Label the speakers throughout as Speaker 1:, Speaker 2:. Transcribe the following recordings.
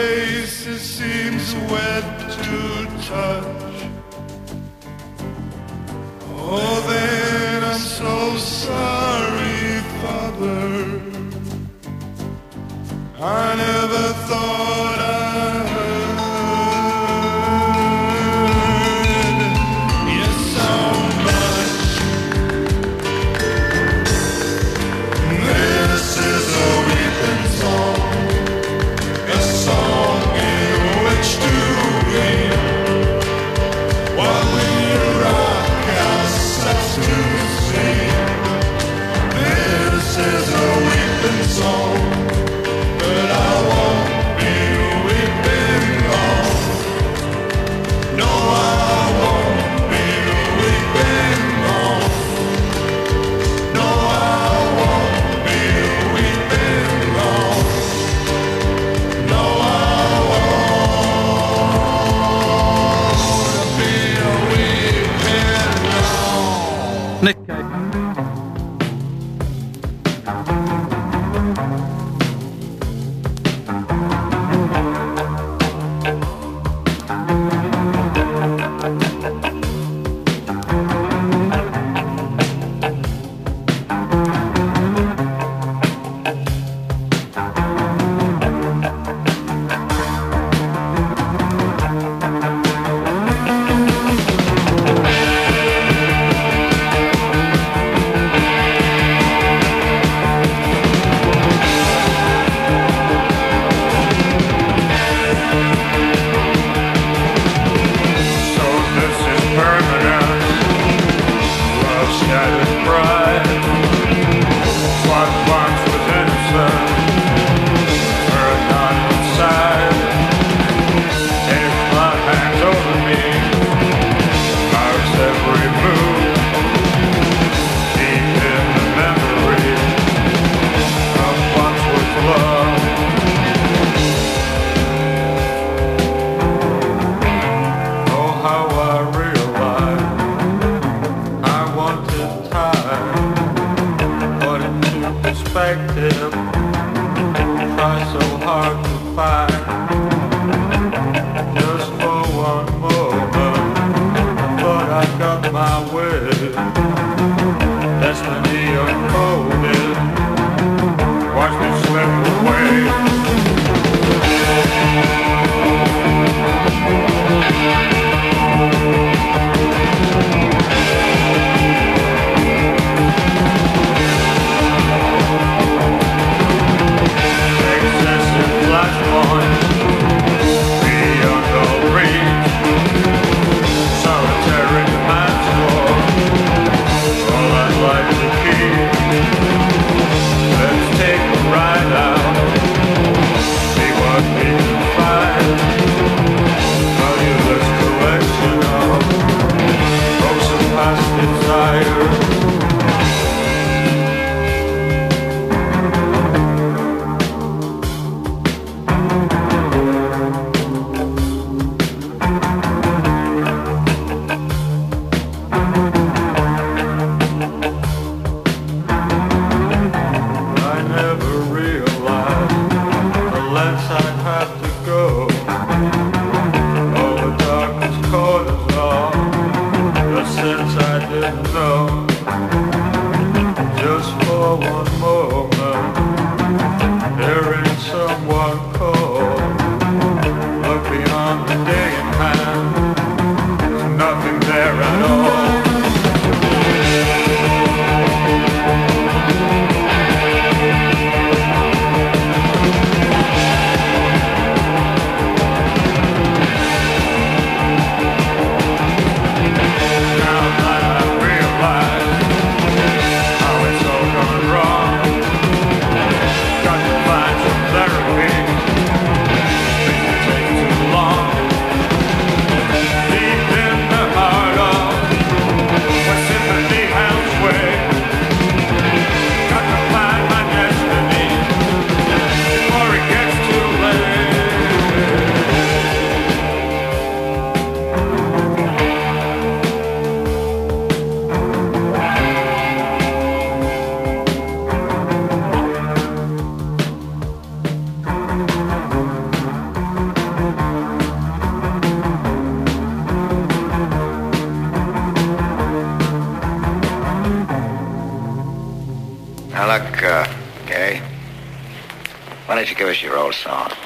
Speaker 1: face it seems wet to touch. Oh, then I'm so sorry, Father. I know.
Speaker 2: song.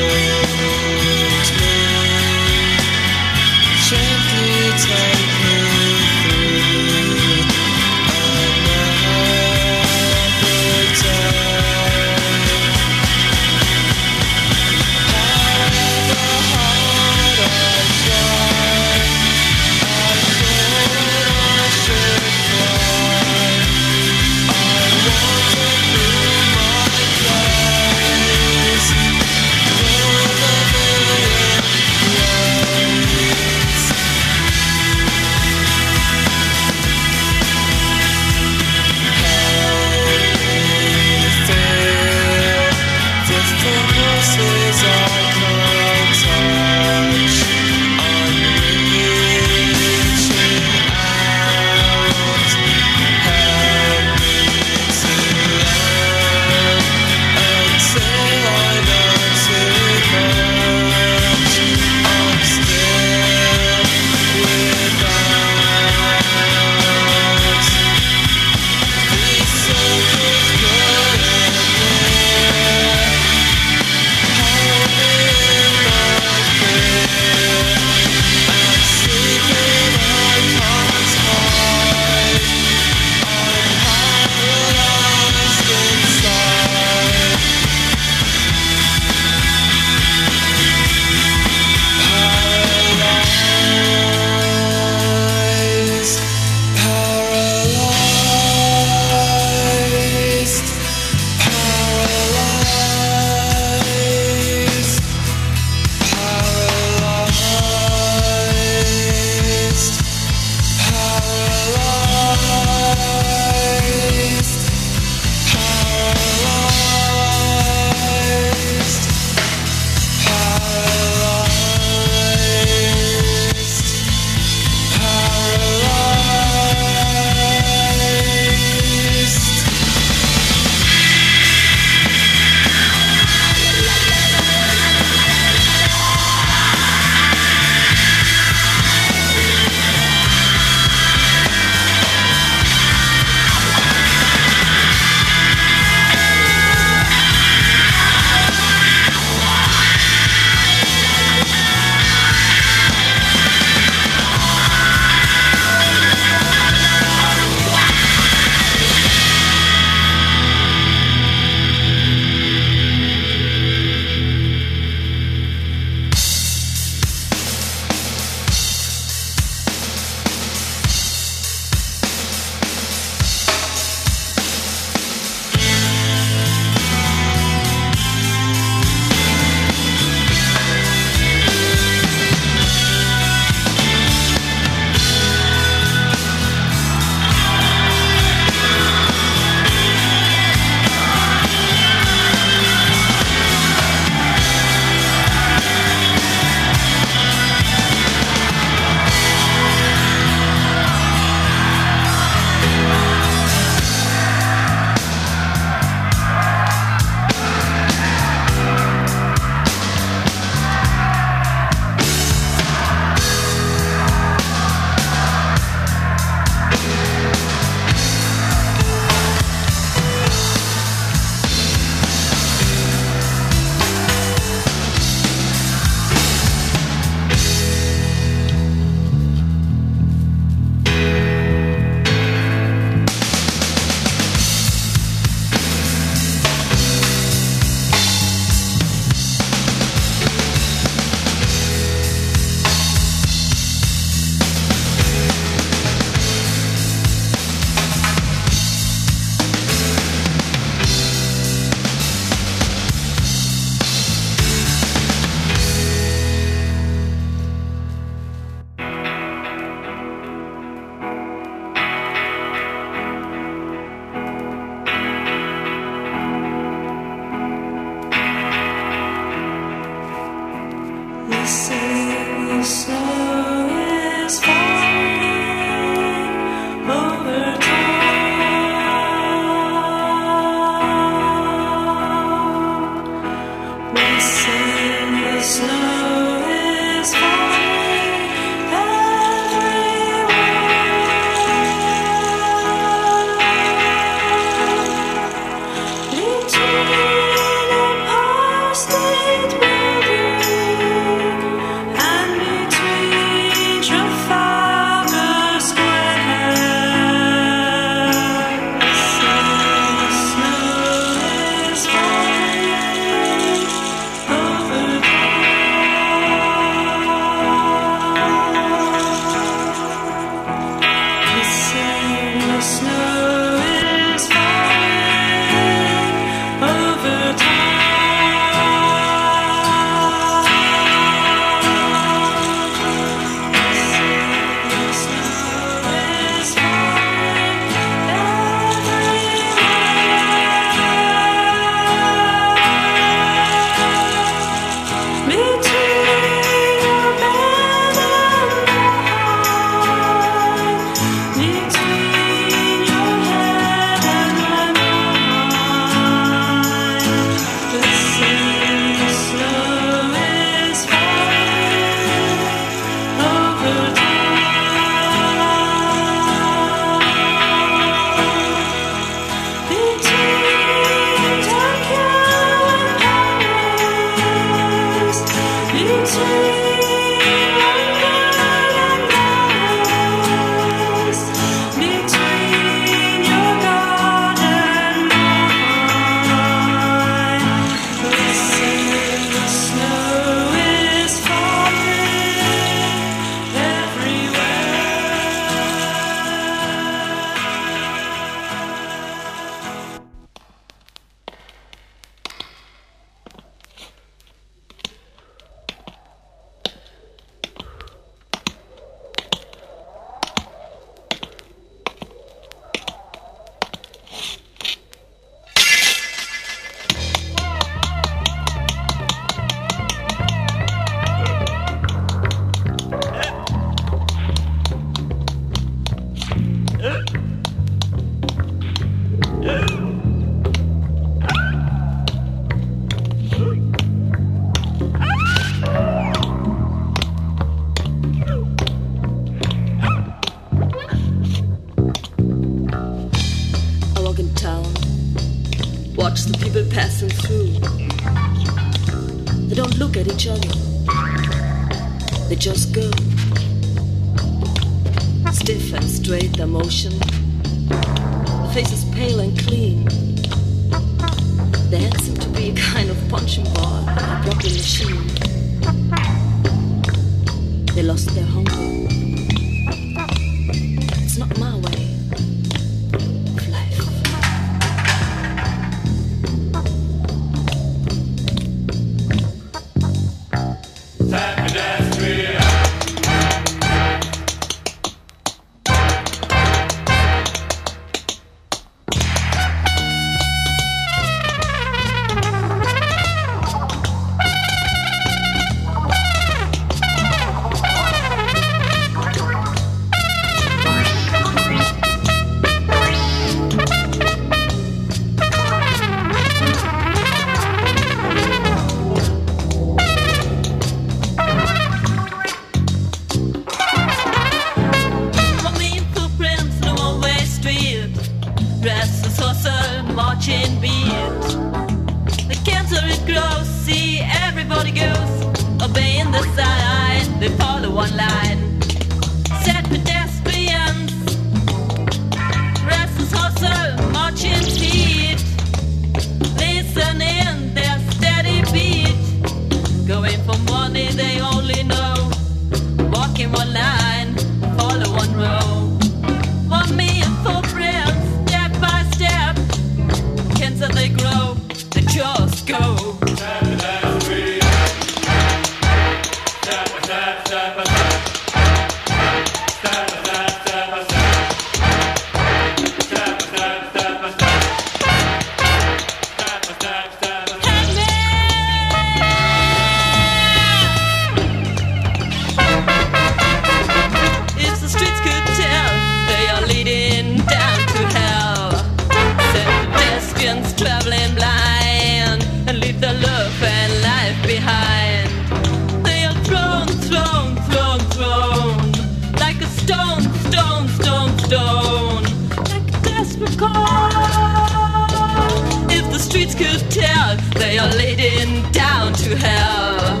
Speaker 3: Leading down to hell.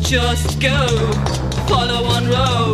Speaker 3: Just go, follow one road,